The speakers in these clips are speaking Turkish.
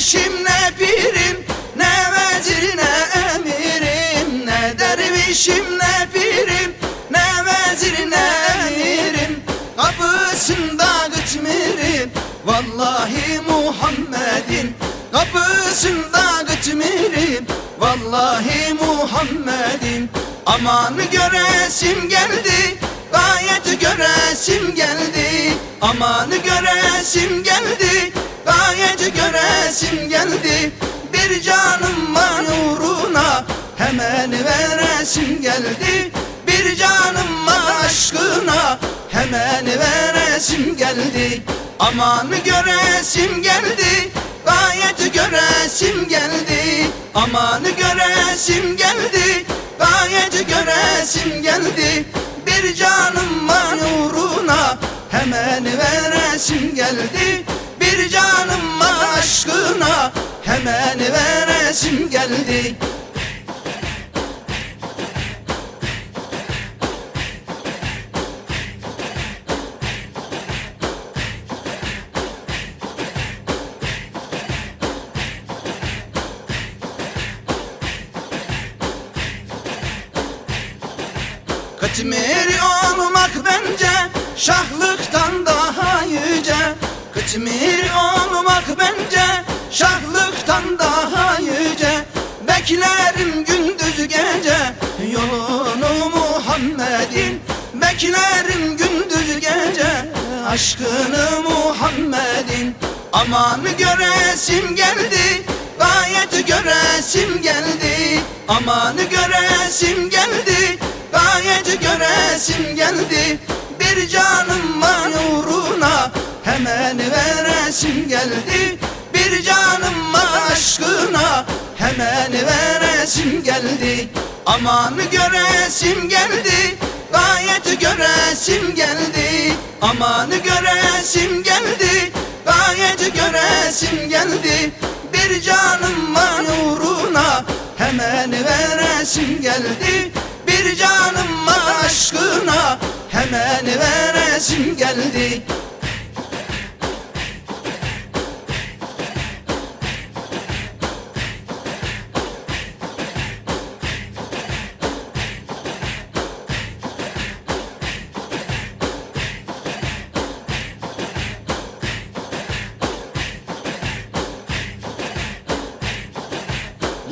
dervişim ne pirim Ne vezir ne emirim. Ne dervişim ne pirim Ne vezir ne emirim. Kapısında gıtmirim Vallahi Muhammed'in Kapısında gıtmirim Vallahi Muhammed'in Amanı göresim geldi Gayet göresim geldi. Amanı göresim geldi Gayet göresim geldi. Bir canım var uğruna Hemen veresim geldi. Bir canım var aşkına Hemen veresim geldi. Amanı göresim geldi. Gayet göresim geldi. Amanı göresim geldi. Gayet göresim geldi. Bir canım var uğruna Hemen veresim geldi Bir canım aşkına. Hemen veresim geldi. Kıtmir olmak bence şahlıktan daha yüce Beklerim gündüz gece. Yolunu Muhammed'in Beklerim gündüz gece. Aşkını Muhammed'in Amanı göresim geldi. Gayet göresim geldi. Amanı göresim geldi Gayet göresim geldi. Bir canım var uğruna Hemen veresim geldi. Bir canım var aşkına Hemen veresim geldi. Amanı göresim geldi Gayet göresim geldi. Amanı göresim geldi Gayet göresim geldi. Bir canım var uğruna Hemen veresim geldi. Bir canım var aşkına Hemen veresim geldi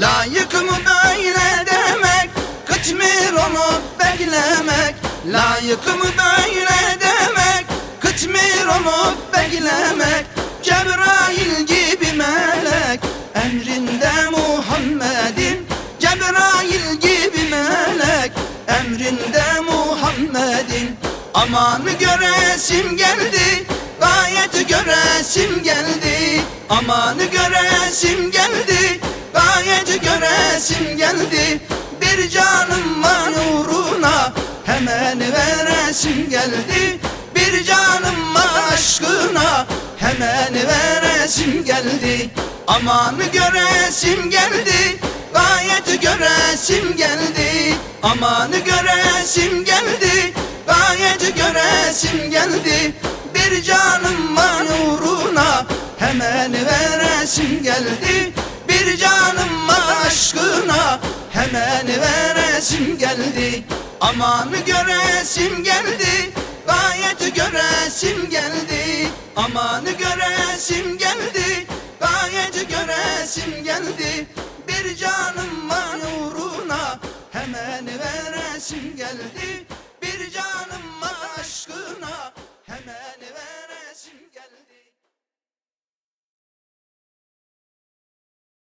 Layık mı böyle demek Kıtmir olup beklemek. Layık mı böyle demek Kıtmir olup beklemek. Cebrail gibi melek Emrinde Muhammed'in Cebrail gibi melek Emrinde Muhammed'in Amanı göresim geldi Gayet göresim geldi. Amanı göresim geldi geldi. Bir canım var uğruna Hemen veresim geldi. Bir canım aşkına Hemen veresim geldi. Amanı göresim geldi Gayet göresim geldi. Amanı göresim geldi Gayet göresim geldi. Bir canım var uğruna Hemen veresim geldi Bir canım aşkına. Hemen veresim geldi Amanı göresim geldi. Gayet göresim geldi Amanı göresim geldi. Gayet göresim geldi Bir canım var uğruna. Hemen veresim geldi